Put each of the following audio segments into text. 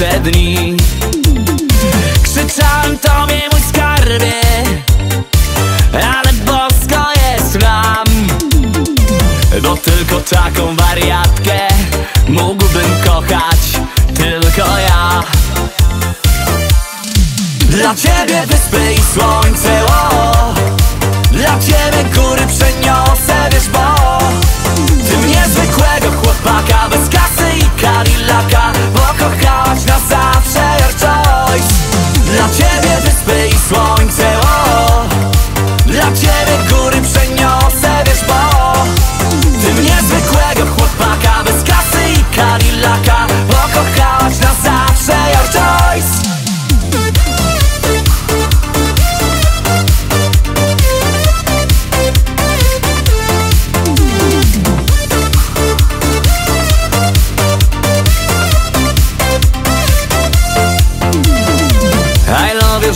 tamte dni Krzyczałem tobie mój skarbie Ale bosko jest nam Bo tylko taką wariatkę Mógłbym kochać tylko ja. Dla ciebie wyspy i słońce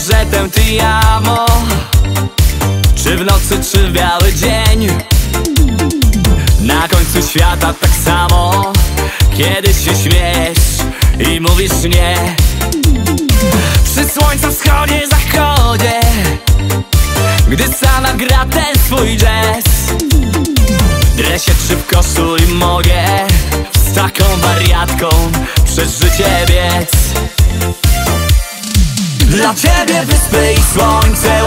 że ti amo Czy w nocy, czy w biały dzień. Na końcu świata tak samo. Kiedy się śmiesz i mówisz nie. Przy słońcu wschodzie, zachodzie. Gdy sama gra ten swój jazz. Dresie czy w koszu i mogę. Z taką wariatką przez życie biec dla ciebie wyspy i słońce,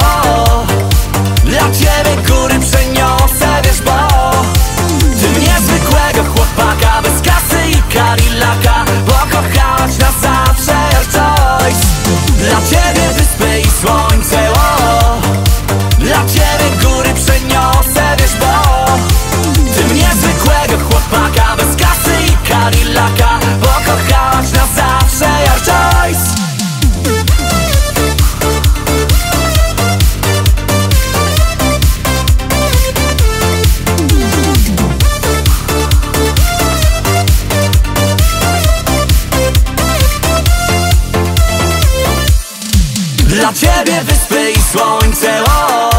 Dla ciebie wyspy i słońce, o.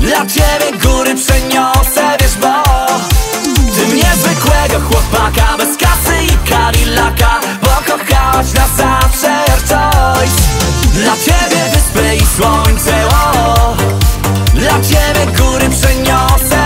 Dla ciebie góry przeniosę, wiesz bo. Tym niezwykłego chłopaka bez kasy i karilaka Pokochałaś na zawsze, your choice Dla ciebie wyspy i słońce, o. Dla ciebie góry przeniosę